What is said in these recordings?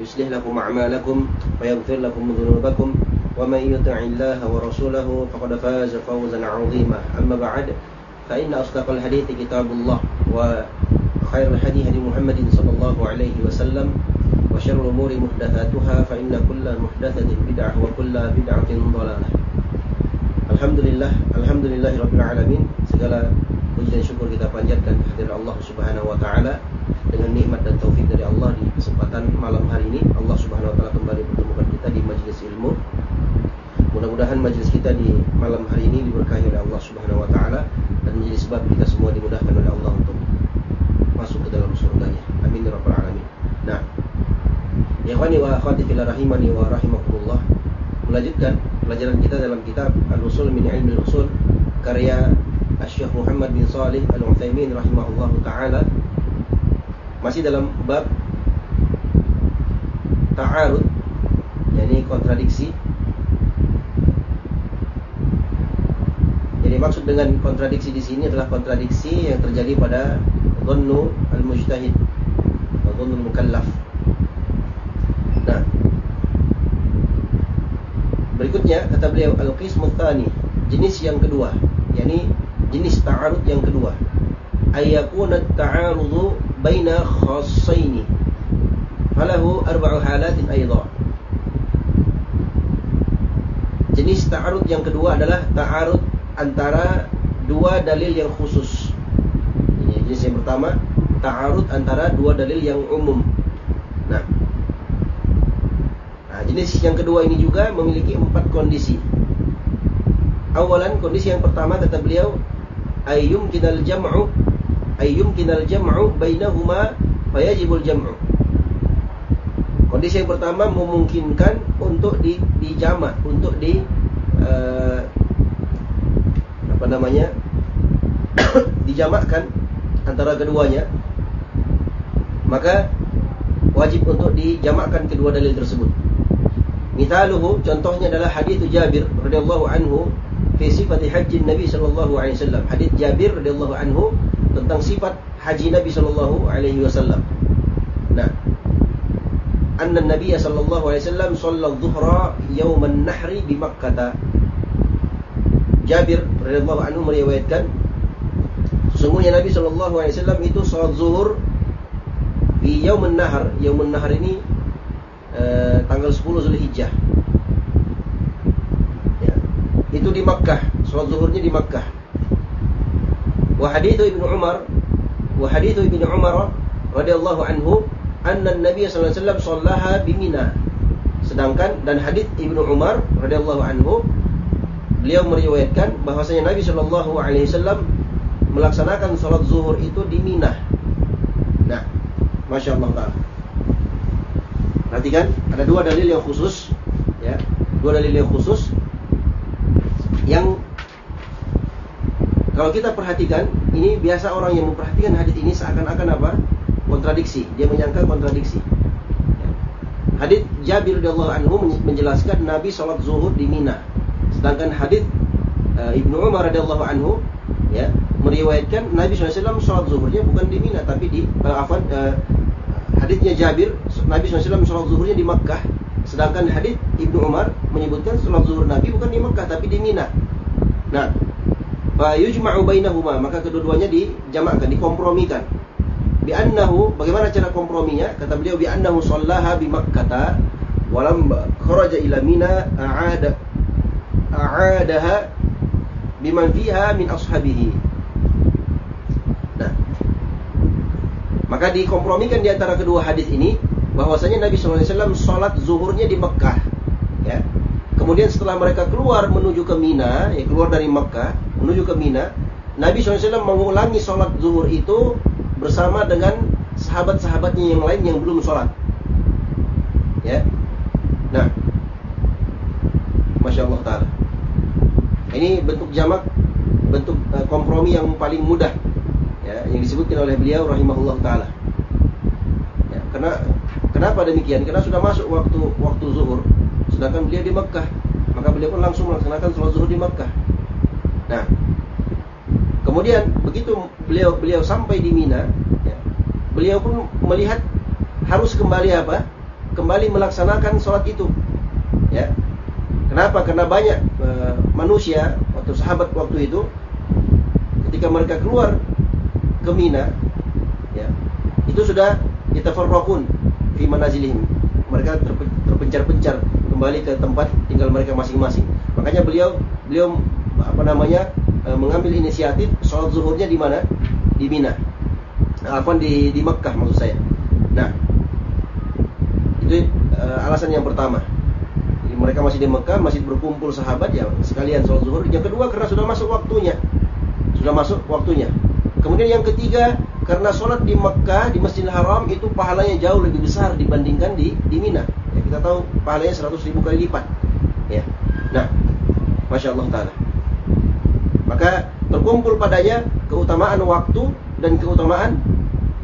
يصلح لكم أعمالكم ويغفر لكم ذنوبكم ومن يطع الله ورسوله فقد فاز فوزا عظيما. أما بعد فإن أصدق الحديث كتاب الله وخير الحديث هدي محمد صلى الله عليه وسلم وشر الأمور محدثاتها فإن كل محدثة بدعة وكل بدعة ضلالة. Alhamdulillah, Alhamdulillah Rabbil Alamin Segala puji dan syukur kita panjatkan kehadiran Allah Subhanahu Wa Taala dengan nikmat dan taufik dari Allah di kesempatan malam hari ini Allah Subhanahu Wa Taala kembali pertemukan kita di majelis ilmu. Mudah-mudahan majelis kita di malam hari ini diberkahi oleh Allah Subhanahu Wa Taala dan menjadi sebab kita semua dimudahkan oleh Allah untuk masuk ke dalam surganya. Amin ya rabbal alamin. Nah, ya wa akhwati rahimani wa rahimakumullah. Melanjutkan pelajaran kita dalam kitab Al-Usul min Ilmi Al-Usul karya Syekh Muhammad bin Salih Al-Utsaimin rahimahullah taala. Masih dalam bab ta'arud yakni kontradiksi. Jadi maksud dengan kontradiksi di sini adalah kontradiksi yang terjadi pada dhannu al-mujtahid dhannu al-mukallaf. Nah Berikutnya kata beliau al-qismu tsani, jenis yang kedua, yakni jenis ta'arud yang kedua. Ayyakuna at-ta'arudu baina khassaini. Falahu arba'u halatin aidha. Jenis ta'arud yang kedua adalah ta'arud antara dua dalil yang khusus. Ini jenis yang pertama, ta'arud antara dua dalil yang umum. Nah, Nah, jenis yang kedua ini juga memiliki empat kondisi. Awalan kondisi yang pertama kata beliau ayyum kinal jam'u ayyum kinal jam'u bainahuma fayajibul jam'u. Kondisi yang pertama memungkinkan untuk di dijamak, untuk di uh, apa namanya? dijamakkan antara keduanya. Maka wajib untuk dijamakkan kedua dalil tersebut. Mithaluhu contohnya adalah hadis Jabir radhiyallahu anhu fi sifat haji Nabi sallallahu alaihi wasallam. Hadis Jabir radhiyallahu anhu tentang sifat haji Nabi sallallahu alaihi wasallam. Nah, anna Nabi sallallahu alaihi wasallam shalla dhuhra yaum an-nahri di Makkah. Jabir radhiyallahu anhu meriwayatkan sesungguhnya Nabi sallallahu alaihi wasallam itu salat zuhur di yaum an-nahr. Yaum an-nahr ini Eh, tanggal 10 Zulhijjah. Ya. Itu di Salat zuhurnya di Makkah. Wa hadithu Ibnu Umar, wa hadithu Ibnu Umar radhiyallahu anhu anna Nabi sallallahu alaihi wasallam shallaha bi Mina. Sedangkan dan hadis Ibnu Umar radhiyallahu anhu beliau meriwayatkan bahwasanya Nabi sallallahu alaihi wasallam melaksanakan salat zuhur itu di Mina. Nah, Masya Allah Ta'ala Perhatikan, ada dua dalil yang khusus, ya, dua dalil yang khusus yang kalau kita perhatikan, ini biasa orang yang memperhatikan hadis ini seakan-akan apa? Kontradiksi. Dia menyangka kontradiksi. Hadis Jabir radhiyallahu anhu menjelaskan Nabi sholat zuhur di Mina. Sedangkan hadis uh, Ibnu Umar radhiyallahu anhu ya meriwayatkan Nabi SAW sholat zuhurnya bukan di Mina tapi di uh, afan, uh, hadisnya Jabir Nabi SAW sholat zuhurnya di Makkah sedangkan hadis Ibnu Umar menyebutkan sholat zuhur Nabi bukan di Makkah tapi di Mina nah fa yujma'u bainahuma. Maka kedua-duanya dijamakkan dikompromikan. Bi annahu bagaimana cara komprominya? Kata beliau bi annahu shallaha bi Makkah walam kharaja ila mina a'ada a'adaha biman fiha min ashabihi. Nah. Maka dikompromikan di antara kedua hadis ini bahwasanya Nabi SAW sholat zuhurnya di Mekah ya. Kemudian setelah mereka keluar menuju ke Mina ya keluar dari Mekah menuju ke Mina Nabi SAW mengulangi sholat zuhur itu bersama dengan sahabat-sahabatnya yang lain yang belum sholat ya Nah, masya Allah taala. Ini bentuk jamak, bentuk uh, kompromi yang paling mudah, ya, yang disebutkan oleh beliau rahimahullah taala. Ya, karena kenapa demikian? Karena sudah masuk waktu waktu zuhur, sedangkan beliau di Mekah, maka beliau pun langsung melaksanakan sholat zuhur di Mekah. Nah, kemudian begitu beliau beliau sampai di Mina, ya, beliau pun melihat harus kembali apa? kembali melaksanakan sholat itu. Ya. Kenapa? Karena banyak e, manusia atau sahabat waktu itu ketika mereka keluar ke Mina, ya, itu sudah yatafarraqun fi manazilihim. Mereka terpencar-pencar kembali ke tempat tinggal mereka masing-masing. Makanya beliau beliau apa namanya e, mengambil inisiatif sholat zuhurnya di mana? Di Mina. Apa di di Mekkah maksud saya. Nah, itu uh, alasan yang pertama. Jadi mereka masih di Mekah, masih berkumpul sahabat ya sekalian sholat zuhur. Yang kedua karena sudah masuk waktunya. Sudah masuk waktunya. Kemudian yang ketiga karena sholat di Mekah di Masjidil Haram itu pahalanya jauh lebih besar dibandingkan di di Mina. Ya, kita tahu pahalanya 100 ribu kali lipat. Ya. Nah, masya Allah taala. Maka terkumpul padanya keutamaan waktu dan keutamaan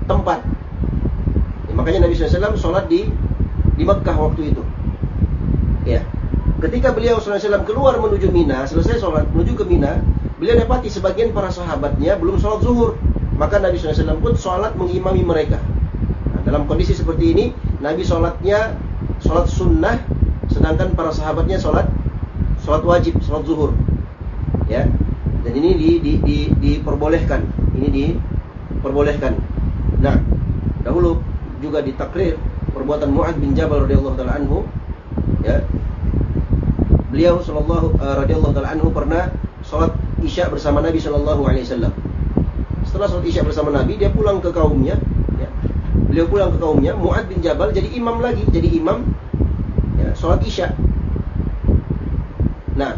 tempat. Ya, makanya Nabi SAW sholat di di Mekah waktu itu. Ya. Ketika beliau SAW keluar menuju Mina, selesai sholat menuju ke Mina, beliau dapati sebagian para sahabatnya belum sholat zuhur. Maka Nabi SAW pun sholat mengimami mereka. Nah, dalam kondisi seperti ini, Nabi sholatnya sholat sunnah, sedangkan para sahabatnya sholat sholat wajib, sholat zuhur. Ya, dan ini di, di, di, diperbolehkan. Ini diperbolehkan. Nah, dahulu juga ditakrir perbuatan Mu'ad bin Jabal radhiyallahu taala anhu ya. Beliau sallallahu uh, radhiyallahu taala anhu pernah salat Isya bersama Nabi sallallahu alaihi wasallam. Setelah salat Isya bersama Nabi dia pulang ke kaumnya ya. Beliau pulang ke kaumnya Mu'ad bin Jabal jadi imam lagi jadi imam ya salat Isya. Nah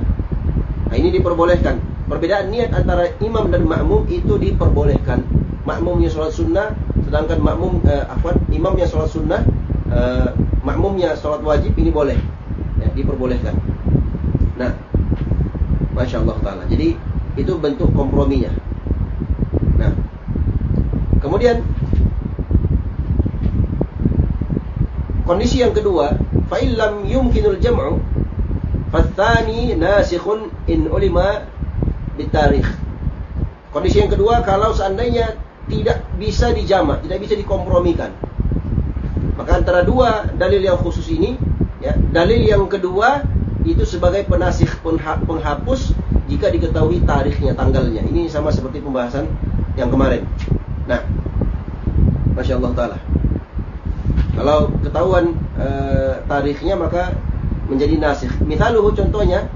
nah ini diperbolehkan perbedaan niat antara imam dan makmum itu diperbolehkan. Makmumnya sholat sunnah sedangkan makmum eh, afwan imamnya sholat sunnah uh, makmumnya sholat wajib ini boleh. Ya, diperbolehkan. Nah Masya Allah Ta'ala. Jadi itu bentuk komprominya. Nah kemudian kondisi yang kedua fa'ilam yumkinul jam'u fathani nasikhun in ulima bitarikh kondisi yang kedua kalau seandainya tidak bisa dijamak, tidak bisa dikompromikan maka antara dua dalil yang khusus ini, ya, dalil yang kedua itu sebagai penasih penghapus jika diketahui tarikhnya, tanggalnya. Ini sama seperti pembahasan yang kemarin. Nah, masya Allah taala. Kalau ketahuan e, tarikhnya maka menjadi nasih. Misaluhu contohnya,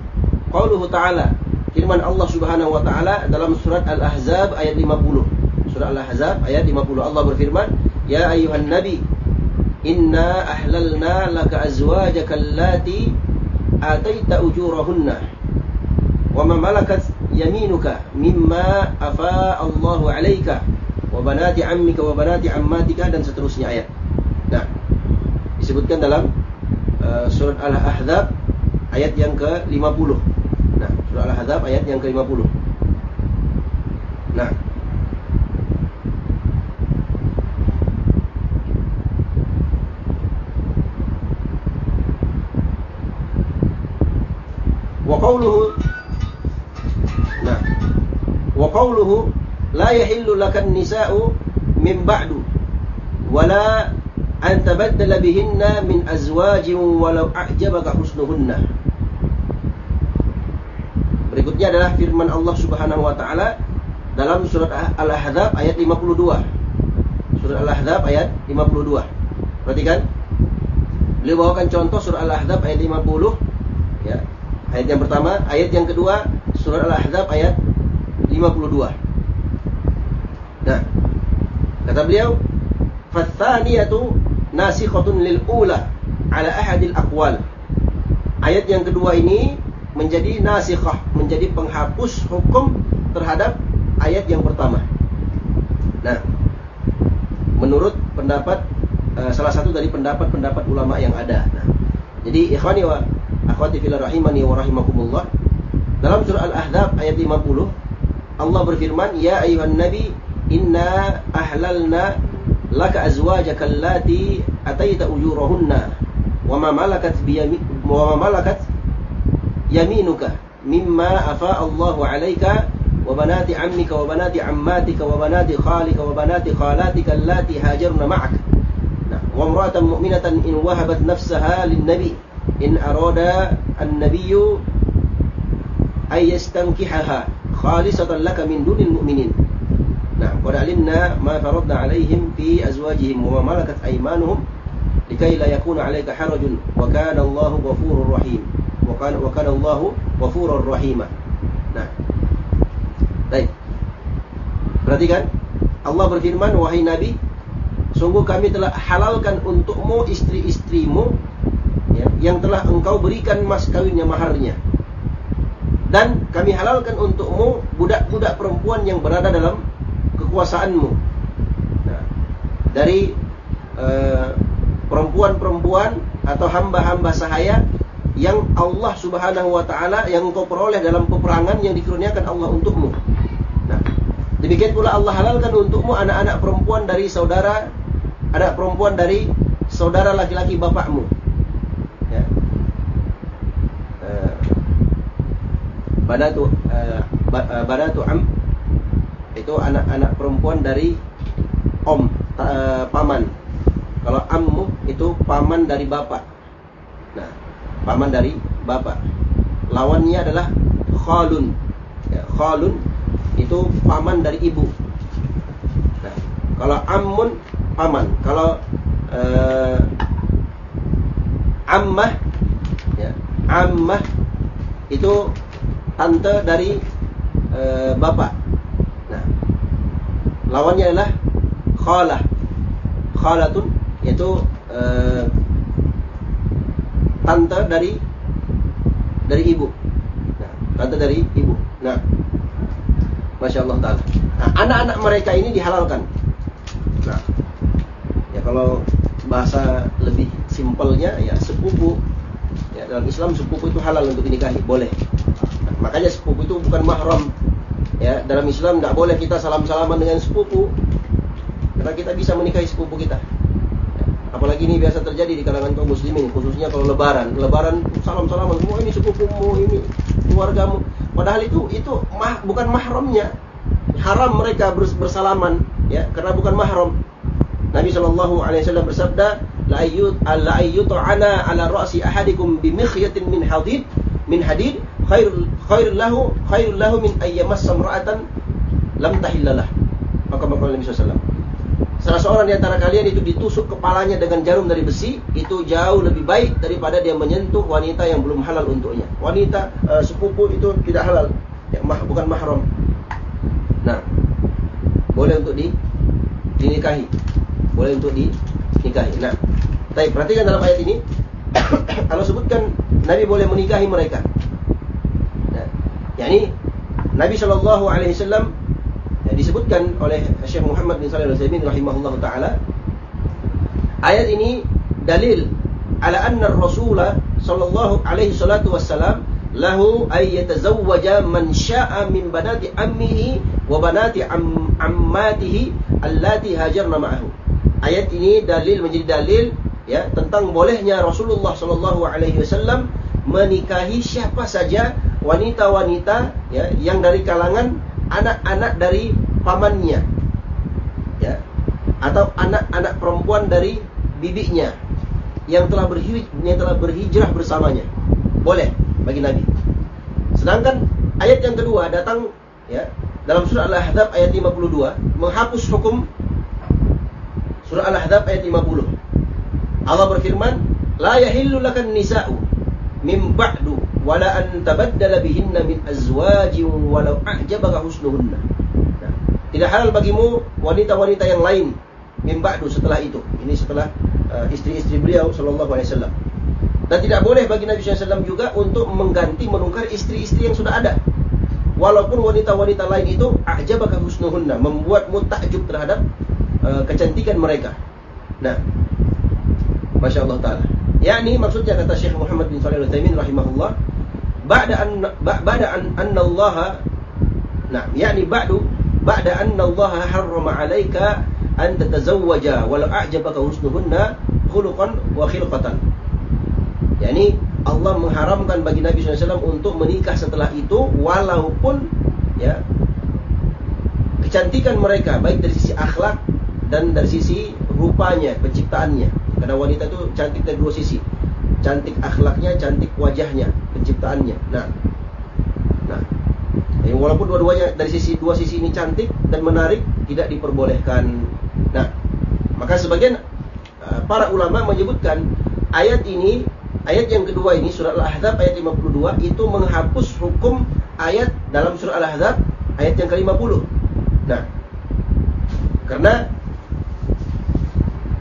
qauluhu ta'ala, firman Allah Subhanahu wa taala dalam surat Al-Ahzab ayat 50. Surat Al-Ahzab ayat 50 Allah berfirman, "Ya ayuhan nabi, Inna ahlalna laka azwajaka allati ataita ujurahunna wa ma malakat yaminuka mimma afa Allahu alaika wa banati ammika wa banati ammatika dan seterusnya ayat. Nah, disebutkan dalam uh, surat Al-Ahzab ayat yang ke-50. Nah, surat Al-Ahzab ayat yang ke-50. Nah, qawluhu Nah Wa qawluhu La yahillu lakan nisa'u Min ba'du Wala An tabaddala bihinna Min azwajin Walau a'jabaka husnuhunna Berikutnya adalah firman Allah subhanahu wa ta'ala Dalam surat Al-Ahzab ayat 52 Surat Al-Ahzab ayat 52 Perhatikan Beliau bawakan contoh surah Al-Ahzab ayat 50 ya. Ayat yang pertama, ayat yang kedua surah Al-Ahzab ayat 52. Nah, kata beliau, "Fatsaniyatu nasikhatun lil ula ala ahadil aqwal." Ayat yang kedua ini menjadi nasikhah, menjadi penghapus hukum terhadap ayat yang pertama. Nah, menurut pendapat uh, salah satu dari pendapat-pendapat ulama yang ada. Nah, jadi ikhwani wa akhwati fillah rahimani wa rahimakumullah dalam surah Al-Ahzab ayat 50 Allah berfirman ya ayuhan nabi inna ahlalna laka azwajaka allati ataita ujurahunna wa ma malakat biyamik wa ma malakat yaminuka mimma afa Allahu 'alaika وبنات عمك وبنات عماتك وبنات خالك وبنات خالاتك اللاتي هاجرن معك. وامرأة مؤمنة إن وهبت نفسها للنبي إن أراد النبي أن يستنكحها خالصة لك من دون المؤمنين. نعم. قد علمنا ما فرضنا عليهم في أزواجهم وما ملكت أيمانهم لكي لا يكون عليك حرج وكان الله غفور رحيم وكان, وكان الله غفورا رحيما نعم Baik. Perhatikan. Allah berfirman, wahai Nabi, sungguh kami telah halalkan untukmu istri-istrimu ya, yang telah engkau berikan mas kawinnya maharnya. Dan kami halalkan untukmu budak-budak perempuan yang berada dalam kekuasaanmu. Nah, dari eh, perempuan-perempuan atau hamba-hamba sahaya yang Allah Subhanahu wa taala yang engkau peroleh dalam peperangan yang dikurniakan Allah untukmu. Demikian pula Allah halalkan untukmu anak-anak perempuan dari saudara anak perempuan dari saudara laki-laki bapakmu. Ya. Uh, banatu uh, banatu am itu anak-anak perempuan dari om paman. Kalau ammu itu paman dari bapak. Nah, paman dari bapak. Lawannya adalah khalun. Ya, khalun itu paman dari ibu. Nah, kalau ammun paman, kalau uh, ammah ya, ammah itu tante dari uh, bapak. Nah, lawannya adalah khalah. Khalatun yaitu uh, tante dari dari ibu. Nah, tante dari ibu. Nah, Masya Allah Ta'ala. Nah, anak-anak mereka ini dihalalkan. Nah, ya kalau bahasa lebih simpelnya ya sepupu. Ya, dalam Islam sepupu itu halal untuk dinikahi, boleh. Nah, makanya sepupu itu bukan mahram. Ya, dalam Islam tidak boleh kita salam-salaman dengan sepupu. Karena kita bisa menikahi sepupu kita. Apalagi ini biasa terjadi di kalangan kaum muslimin, khususnya kalau lebaran. Lebaran salam-salaman semua ini sepupumu, ini keluargamu. Padahal itu itu mah, bukan mahramnya. Haram mereka bersalaman ya karena bukan mahram. Nabi Shallallahu alaihi wasallam bersabda, "La ayyut la ayyut'ana ala ra'si ahadikum bi mikhyatin min hadid min hadid khairul khairul lahu khairul lahu min ayyamassa imra'atan lam tahillalah." Maka Nabi sallallahu Salah seorang di antara kalian itu ditusuk kepalanya dengan jarum dari besi, itu jauh lebih baik daripada dia menyentuh wanita yang belum halal untuknya. Wanita uh, sepupu itu tidak halal, ya, mah, bukan mahram. Nah, boleh untuk di dinikahi, boleh untuk dinikahi. Nah, tapi perhatikan dalam ayat ini, kalau sebutkan Nabi boleh menikahi mereka. Nah, yakni Nabi Shallallahu Alaihi Wasallam disebutkan oleh Syekh Muhammad bin Shalih Al-Utsaimin rahimahullahu taala ayat ini dalil ala anna ar-rasul sallallahu alaihi salatu wassalam lahu ay yatazawwaja man syaa min banati ammihi wa banati am ammatihi allati hajarna ma'ahu. Ayat ini dalil menjadi dalil ya tentang bolehnya Rasulullah sallallahu alaihi wasallam menikahi siapa saja wanita-wanita ya yang dari kalangan anak-anak dari pamannya. Ya. Atau anak-anak perempuan dari bibinya yang telah berhijrah telah berhijrah bersamanya. Boleh bagi Nabi. Sedangkan ayat yang kedua datang ya dalam surah Al-Ahzab ayat 52 menghapus hukum surah Al-Ahzab ayat 50 Allah berfirman la yahillu lakan nisa'u min ba'du wala an tabaddala bihinna min azwajin walau a'jabaka husnuhunna. Tidak halal bagimu wanita-wanita yang lain min ba'du setelah itu. Ini setelah uh, istri-istri beliau sallallahu alaihi wasallam. Dan tidak boleh bagi Nabi SAW juga untuk mengganti menukar istri-istri yang sudah ada. Walaupun wanita-wanita lain itu a'jabaka husnuhunna, membuatmu takjub terhadap uh, kecantikan mereka. Nah, Masya Allah Ta'ala. yakni maksudnya kata Syekh Muhammad bin Shalih Al-Utsaimin rahimahullah, ba'da an ba'da an Allah nah, yakni ba'du ba'da anna Allah harrama 'alaika an tatazawwaja walau a'jabaka husnuhunna khuluqan wa khilqatan. Yakni Allah mengharamkan bagi Nabi SAW untuk menikah setelah itu walaupun ya kecantikan mereka baik dari sisi akhlak dan dari sisi rupanya penciptaannya. Karena wanita itu cantik dari dua sisi. Cantik akhlaknya cantik wajahnya penciptaannya. Nah. Nah ya, walaupun dua-duanya dari sisi dua sisi ini cantik dan menarik tidak diperbolehkan nah maka sebagian uh, para ulama menyebutkan ayat ini Ayat yang kedua ini surah Al-Ahzab ayat 52 itu menghapus hukum ayat dalam surah Al-Ahzab ayat yang ke-50. Nah, karena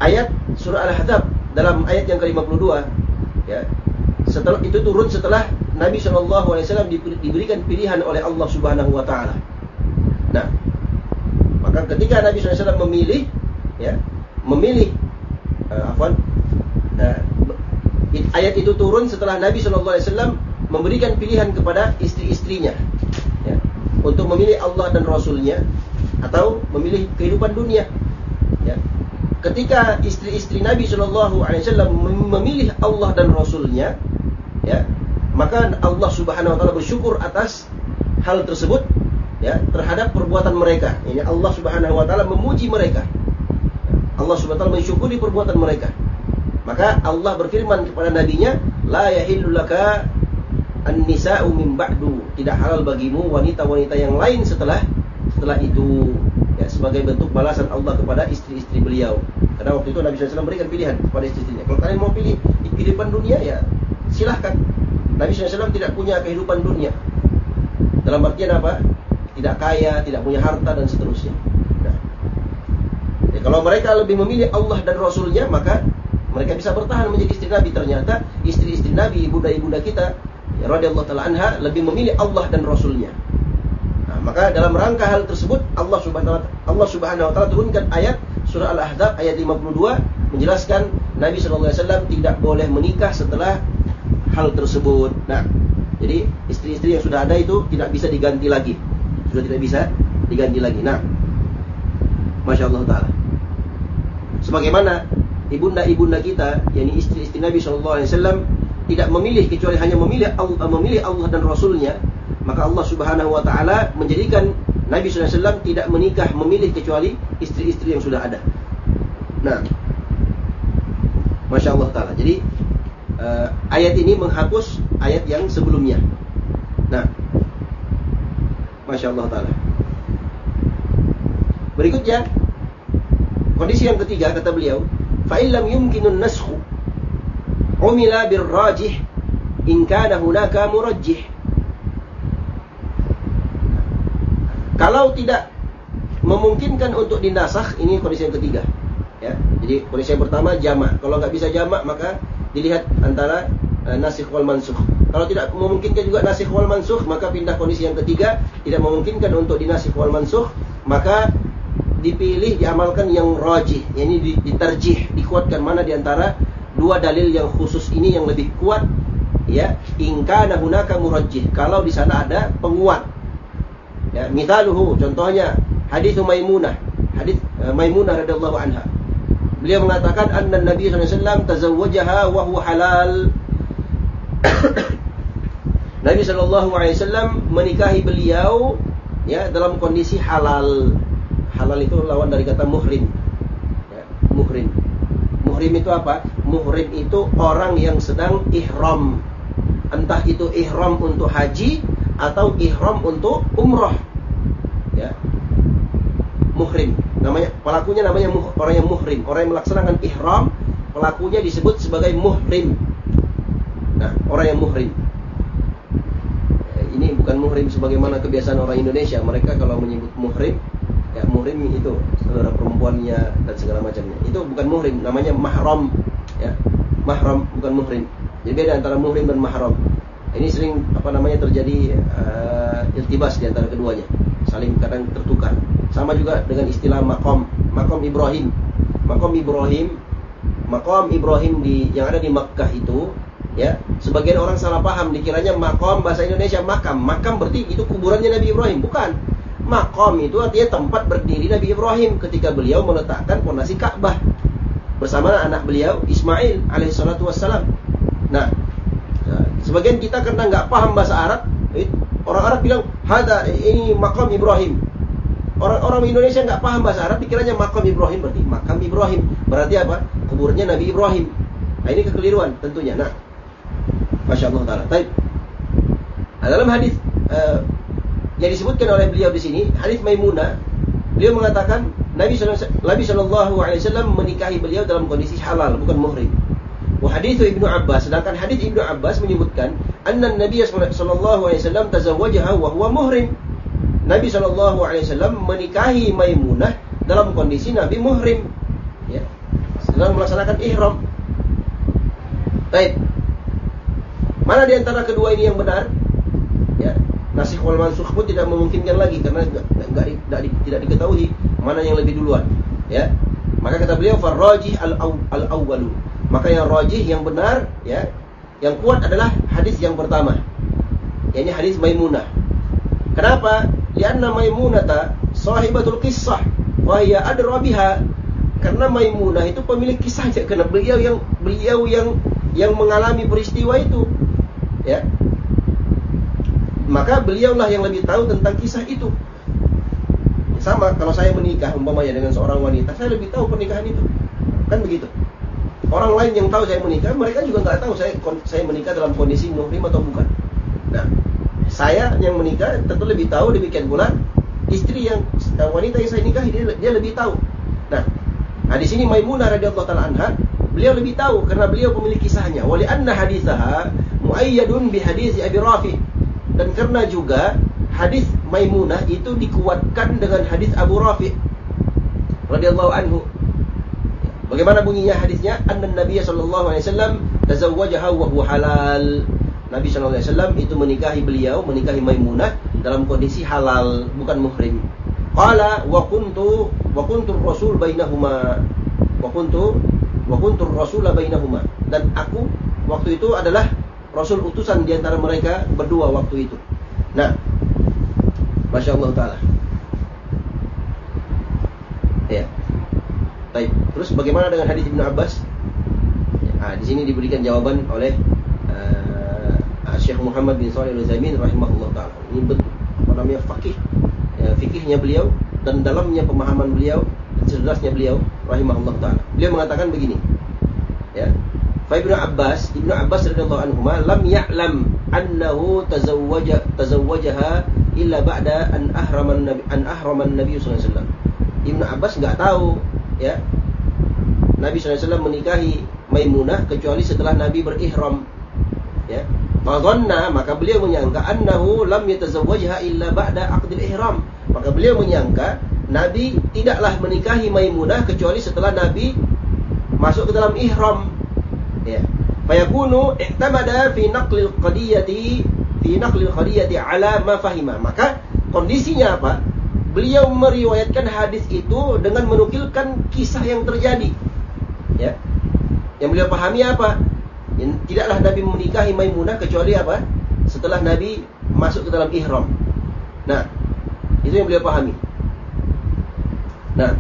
ayat surah Al-Ahzab dalam ayat yang ke-52 ya. Setelah itu turun setelah Nabi wasallam diberikan pilihan oleh Allah Subhanahu wa taala. Nah, maka ketika Nabi SAW memilih ya, memilih uh, afwan uh, ayat itu turun setelah Nabi Wasallam memberikan pilihan kepada istri-istrinya ya, untuk memilih Allah dan Rasulnya atau memilih kehidupan dunia. Ya. Ketika istri-istri Nabi Shallallahu Alaihi Wasallam memilih Allah dan Rasulnya, ya, maka Allah Subhanahu Wa Taala bersyukur atas hal tersebut ya terhadap perbuatan mereka. Ini Allah Subhanahu Wa Taala memuji mereka. Allah Subhanahu Wa Taala mensyukuri perbuatan mereka. Maka Allah berfirman kepada nabinya, la yahillu laka an-nisa'u min ba'du. Tidak halal bagimu wanita-wanita yang lain setelah setelah itu. Ya, sebagai bentuk balasan Allah kepada istri-istri beliau. Karena waktu itu Nabi SAW berikan pilihan kepada istri-istrinya. Kalau kalian mau pilih kehidupan dunia ya silahkan. Nabi SAW tidak punya kehidupan dunia. Dalam artian apa? Tidak kaya, tidak punya harta dan seterusnya. Nah, ya, kalau mereka lebih memilih Allah dan Rasulnya maka mereka bisa bertahan menjadi istri Nabi ternyata istri-istri Nabi ibunda-ibunda kita ya radhiyallahu taala anha lebih memilih Allah dan Rasulnya nah, maka dalam rangka hal tersebut Allah subhanahu wa Allah subhanahu wa taala turunkan ayat surah Al-Ahzab ayat 52 menjelaskan Nabi wasallam tidak boleh menikah setelah hal tersebut nah jadi istri-istri yang sudah ada itu tidak bisa diganti lagi sudah tidak bisa diganti lagi nah Masya Allah Ta'ala Sebagaimana ibunda-ibunda kita, yakni istri-istri Nabi Wasallam tidak memilih kecuali hanya memilih Allah, memilih Allah dan Rasulnya, maka Allah Subhanahu Wa Taala menjadikan Nabi Wasallam tidak menikah memilih kecuali istri-istri yang sudah ada. Nah, masya Allah Taala. Jadi uh, ayat ini menghapus ayat yang sebelumnya. Nah, masya Allah taala. Berikutnya kondisi yang ketiga kata beliau, fa'ilam yumkinun nashu umila bir rajih in kana hunaka murajih. Kalau tidak memungkinkan untuk dinasah, ini kondisi yang ketiga. Ya, jadi kondisi yang pertama jamak. Kalau nggak bisa jamak maka dilihat antara uh, nasikh wal mansukh. Kalau tidak memungkinkan juga nasikh wal mansukh maka pindah kondisi yang ketiga. Tidak memungkinkan untuk dinasikh wal mansukh maka dipilih diamalkan yang rajih yakni diterjih dikuatkan mana di antara dua dalil yang khusus ini yang lebih kuat ya. Ingka hunaka murajjih. Kalau di sana ada penguat. Ya mithaluhu contohnya hadis Maimunah. Hadis uh, Maimunah radhiyallahu anha beliau mengatakan anna Nabi SAW tazawwajaha wa huwa halal Nabi wasallam menikahi beliau ya dalam kondisi halal halal itu lawan dari kata muhrim. Ya, muhrim. Muhrim itu apa? Muhrim itu orang yang sedang ihram. Entah itu ihram untuk haji atau ihram untuk umrah. Ya. Muhrim. Namanya pelakunya namanya muh, orang yang muhrim, orang yang melaksanakan ihram pelakunya disebut sebagai muhrim. Nah, orang yang muhrim. Eh, ini bukan muhrim sebagaimana kebiasaan orang Indonesia. Mereka kalau menyebut muhrim, ya muhrim itu saudara perempuannya dan segala macamnya. Itu bukan muhrim, namanya mahram. Ya, mahram bukan muhrim. Jadi beda antara muhrim dan mahram. Ini sering apa namanya terjadi uh, iltibas di antara keduanya, saling kadang tertukar. Sama juga dengan istilah makom, makom Ibrahim. Makom Ibrahim, makom Ibrahim di yang ada di Makkah itu, ya sebagian orang salah paham dikiranya makom bahasa Indonesia makam. Makam berarti itu kuburannya Nabi Ibrahim, bukan. Makom itu artinya tempat berdiri Nabi Ibrahim ketika beliau meletakkan pondasi Ka'bah bersama anak beliau Ismail alaihissalatu wassalam. Nah, sebagian kita karena nggak paham bahasa Arab, eh, orang Arab bilang, "Hada ini makam Ibrahim." Orang-orang Indonesia nggak paham bahasa Arab, dikiranya makam Ibrahim berarti makam Ibrahim. Berarti apa? Kuburnya Nabi Ibrahim. Nah, ini kekeliruan tentunya. Nah, masya Allah taala. Baik. Nah, dalam hadis uh, yang disebutkan oleh beliau di sini, hadis Maimunah, beliau mengatakan Nabi Shallallahu Alaihi Wasallam menikahi beliau dalam kondisi halal, bukan muhrim. Wahadithu Ibnu Abbas, sedangkan hadis Ibnu Abbas menyebutkan anna Nabi sallallahu alaihi wasallam tazawwajaha wa huwa muhrim. Nabi Shallallahu Alaihi Wasallam menikahi Maimunah dalam kondisi Nabi muhrim, ya, sedang melaksanakan ihram. Baik, mana di antara kedua ini yang benar? Ya, nasih wal mansukh pun tidak memungkinkan lagi karena enggak, enggak, tidak diketahui mana yang lebih duluan. Ya, maka kata beliau farrajih al al awwalu. Maka yang rajih yang benar ya, yang kuat adalah hadis yang pertama. yakni hadis Maimunah. Kenapa? Lianna Maimunata sahibatul kisah wa hiya adra biha. Karena Maimunah itu pemilik kisahnya karena beliau yang beliau yang yang mengalami peristiwa itu. Ya. Maka beliaulah yang lebih tahu tentang kisah itu. Sama kalau saya menikah umpamanya dengan seorang wanita, saya lebih tahu pernikahan itu. Kan begitu. Orang lain yang tahu saya menikah, mereka juga nggak tahu saya saya menikah dalam kondisi muhrim atau bukan. Nah, saya yang menikah tentu lebih tahu demikian pula istri yang wanita yang saya nikahi dia, dia lebih tahu. Nah, nah di sini Maimunah radhiyallahu taala anha beliau lebih tahu karena beliau pemilik kisahnya. Wali anna hadithaha muayyadun bi hadis Abi Rafi. Dan karena juga hadis Maimunah itu dikuatkan dengan hadis Abu Rafi radhiyallahu anhu. Bagaimana bunyinya hadisnya? Anna Nabi sallallahu alaihi wasallam tazawwajaha wa huwa halal. Nabi Shallallahu Alaihi Wasallam itu menikahi beliau, menikahi Maimunah dalam kondisi halal, bukan muhrim. Qala wa kuntu wa kuntu rasul bainahuma wa kuntu wa kuntu rasul bainahuma dan aku waktu itu adalah rasul utusan di antara mereka berdua waktu itu. Nah, Masya Allah Ta'ala. Ya. Baik. Terus bagaimana dengan hadis Ibnu Abbas? Ya, ah, di sini diberikan jawaban oleh Syekh Muhammad bin Shalih Al-Utsaimin rahimahullah taala. Ini bentuk apa namanya fakih ya, fikihnya beliau dan dalamnya pemahaman beliau dan cerdasnya beliau rahimahullah taala. Beliau mengatakan begini. Ya. Fa Ibnu Abbas, Ibnu Abbas radhiyallahu anhu lam ya'lam annahu tazawwaja tazawwajaha illa ba'da an ahraman nabi an ahraman nabi sallallahu alaihi wasallam. Ibnu Abbas enggak tahu ya. Nabi sallallahu alaihi wasallam menikahi Maimunah kecuali setelah Nabi berihram. Ya. Fadhanna maka beliau menyangka annahu lam yatazawwajha illa ba'da aqdil ihram. Maka beliau menyangka Nabi tidaklah menikahi Maimunah kecuali setelah Nabi masuk ke dalam ihram. Ya. Fayakunu ihtamada fi naqlil qadiyati fi naqlil qadiyati ala ma fahima. Maka kondisinya apa? Beliau meriwayatkan hadis itu dengan menukilkan kisah yang terjadi. Ya. Yang beliau pahami apa? Tidaklah Nabi menikahi Maimunah kecuali apa? Setelah Nabi masuk ke dalam ihram. Nah, itu yang beliau pahami. Nah,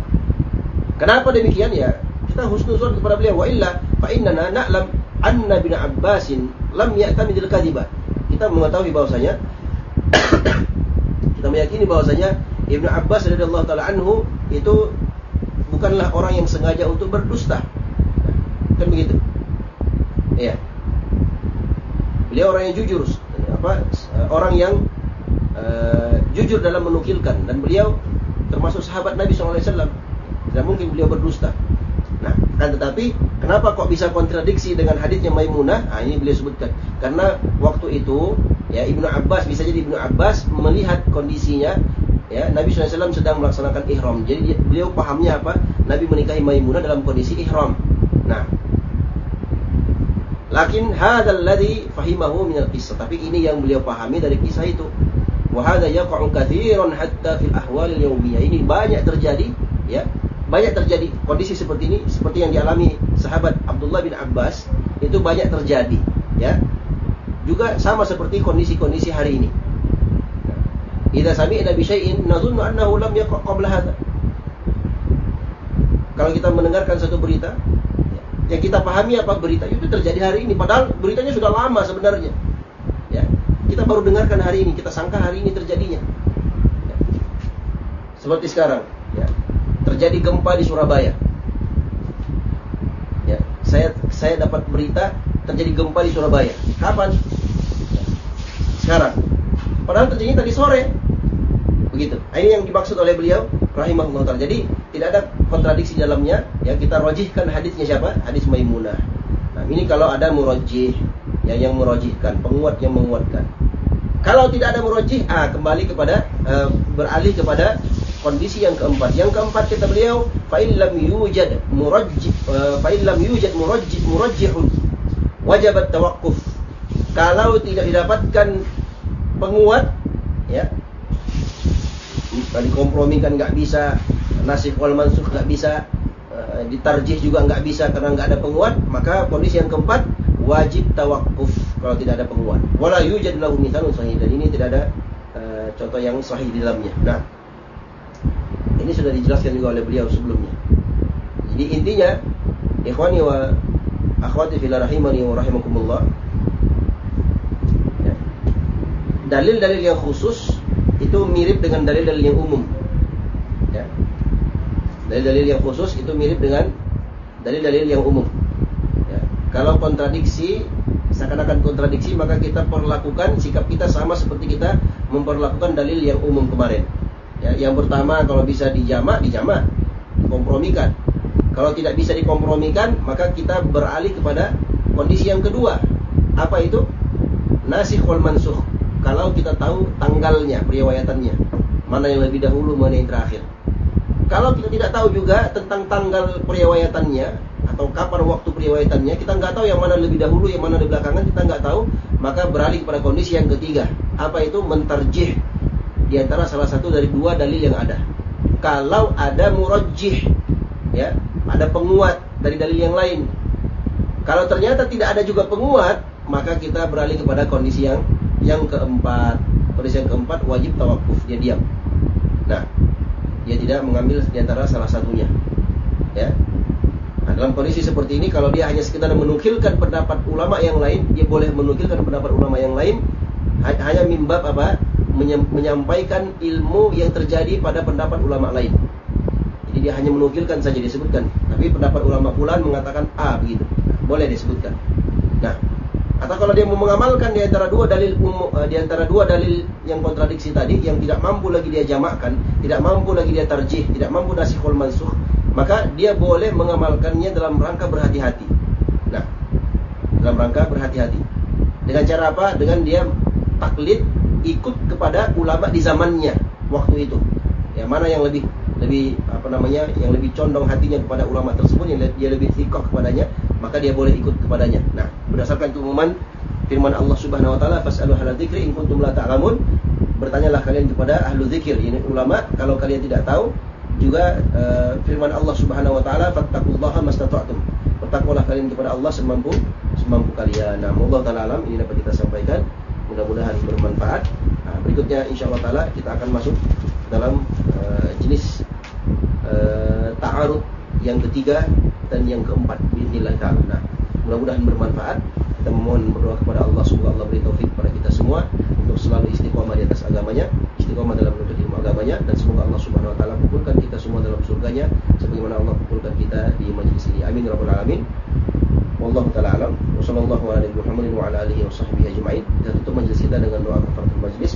kenapa demikian ya? Kita husnuzon kepada beliau wa illa fa innana na'lam anna bin Abbasin lam ya'tamidil kadhiba. Kita mengetahui bahwasanya kita meyakini bahwasanya Ibnu Abbas radhiyallahu taala anhu itu bukanlah orang yang sengaja untuk berdusta. Kan begitu? Ya. Beliau orang yang jujur, apa orang yang uh, jujur dalam menukilkan dan beliau termasuk sahabat Nabi SAW. Tidak mungkin beliau berdusta. Nah, kan tetapi kenapa kok bisa kontradiksi dengan hadisnya Maimunah? Nah, ini beliau sebutkan. Karena waktu itu ya Ibnu Abbas bisa jadi Ibnu Abbas melihat kondisinya ya Nabi SAW sedang melaksanakan ihram. Jadi beliau pahamnya apa? Nabi menikahi Maimunah dalam kondisi ihram. Nah, lakin hadzal ladzi fahimahu min al-qissah. Tapi ini yang beliau pahami dari kisah itu. Wa hadza yaqa'u katsiran hatta fil ahwal al-yawmiyah. Ini banyak terjadi ya banyak terjadi kondisi seperti ini seperti yang dialami sahabat Abdullah bin Abbas itu banyak terjadi ya juga sama seperti kondisi-kondisi hari ini idza sami'na bi syai'in nadhunnu annahu lam yaqa' qabla hadha kalau kita mendengarkan satu berita yang kita pahami apa berita itu terjadi hari ini padahal beritanya sudah lama sebenarnya ya kita baru dengarkan hari ini kita sangka hari ini terjadinya ya. seperti sekarang ya terjadi gempa di Surabaya. Ya, saya saya dapat berita terjadi gempa di Surabaya. Kapan? Sekarang. Padahal terjadi tadi sore. Begitu. Nah, ini yang dimaksud oleh beliau rahimahullah taala. Jadi tidak ada kontradiksi dalamnya. Ya, kita rojihkan hadisnya siapa? Hadis Maimunah. Nah, ini kalau ada murajih ya yang merojihkan, penguat yang menguatkan. Kalau tidak ada murajih, ah kembali kepada uh, beralih kepada kondisi yang keempat. Yang keempat kata beliau, fa lam yujad murajjih eh, fa lam yujad murajjih murajjihun wajib tawakkuf. Kalau tidak didapatkan penguat ya dikompromikan nggak bisa nasib wal mansukh nggak bisa uh, ditarjih juga nggak bisa karena nggak ada penguat maka kondisi yang keempat wajib tawakuf kalau tidak ada penguat wala yujad lahu mithalun sahih dan ini tidak ada uh, contoh yang sahih di dalamnya nah ini sudah dijelaskan juga oleh beliau sebelumnya. Jadi intinya, ikhwani wa akhwati fil rahimani wa rahimakumullah. Ya. Dalil-dalil yang khusus itu mirip dengan dalil-dalil yang umum. Ya. Dalil-dalil yang khusus itu mirip dengan dalil-dalil yang umum. Ya. Kalau kontradiksi seakan-akan kontradiksi maka kita perlakukan sikap kita sama seperti kita memperlakukan dalil yang umum kemarin. Ya, yang pertama kalau bisa dijamak, dijamak, dikompromikan. Kalau tidak bisa dikompromikan, maka kita beralih kepada kondisi yang kedua. Apa itu? Nasikh wal mansuh. Kalau kita tahu tanggalnya, periwayatannya, mana yang lebih dahulu, mana yang terakhir. Kalau kita tidak tahu juga tentang tanggal periwayatannya atau kapan waktu periwayatannya, kita nggak tahu yang mana lebih dahulu, yang mana di belakangan, kita nggak tahu, maka beralih kepada kondisi yang ketiga. Apa itu? Mentarjih di antara salah satu dari dua dalil yang ada. Kalau ada murajjih, ya, ada penguat dari dalil yang lain. Kalau ternyata tidak ada juga penguat, maka kita beralih kepada kondisi yang yang keempat. Kondisi yang keempat wajib tawakuf, dia diam. Nah, dia tidak mengambil di antara salah satunya. Ya. Nah, dalam kondisi seperti ini kalau dia hanya sekedar menukilkan pendapat ulama yang lain, dia boleh menukilkan pendapat ulama yang lain hanya mimbab apa? menyampaikan ilmu yang terjadi pada pendapat ulama lain. Jadi dia hanya menukilkan saja disebutkan. Tapi pendapat ulama fulan mengatakan A begitu. Boleh disebutkan. Nah, atau kalau dia mau mengamalkan di antara dua dalil uh, di antara dua dalil yang kontradiksi tadi yang tidak mampu lagi dia jamakkan, tidak mampu lagi dia tarjih, tidak mampu nasihul mansuh, maka dia boleh mengamalkannya dalam rangka berhati-hati. Nah, dalam rangka berhati-hati. Dengan cara apa? Dengan dia taklid ikut kepada ulama di zamannya waktu itu. Ya mana yang lebih lebih namanya yang lebih condong hatinya kepada ulama tersebut yang dia lebih tikoh kepadanya maka dia boleh ikut kepadanya. Nah berdasarkan keumuman firman Allah Subhanahu Wa Taala fasalu ahla dzikri in kuntum la ta'lamun bertanyalah kalian kepada ahlu zikir ini ulama kalau kalian tidak tahu juga uh, firman Allah Subhanahu Wa Taala fattaqullaha mastata'tum bertakwalah kalian kepada Allah semampu semampu kalian. Nah, Allah taala alam ini dapat kita sampaikan mudah-mudahan bermanfaat. Nah, berikutnya insya Allah taala kita akan masuk dalam uh, jenis uh, ta'arud yang ketiga dan yang keempat bismillah taala. Nah, mudah-mudahan bermanfaat. Kita memohon berdoa kepada Allah semoga Allah beri taufik kepada kita semua untuk selalu istiqomah di atas agamanya, istiqomah dalam menuntut ilmu agamanya dan semoga Allah Subhanahu wa taala kumpulkan kita semua dalam surganya sebagaimana Allah kumpulkan kita di majlis ini. Amin rabbal alamin. Wallahu taala alam. Wassallallahu ala Muhammadin wa ala. Kita tutup majlis kita dengan doa kafaratul majlis.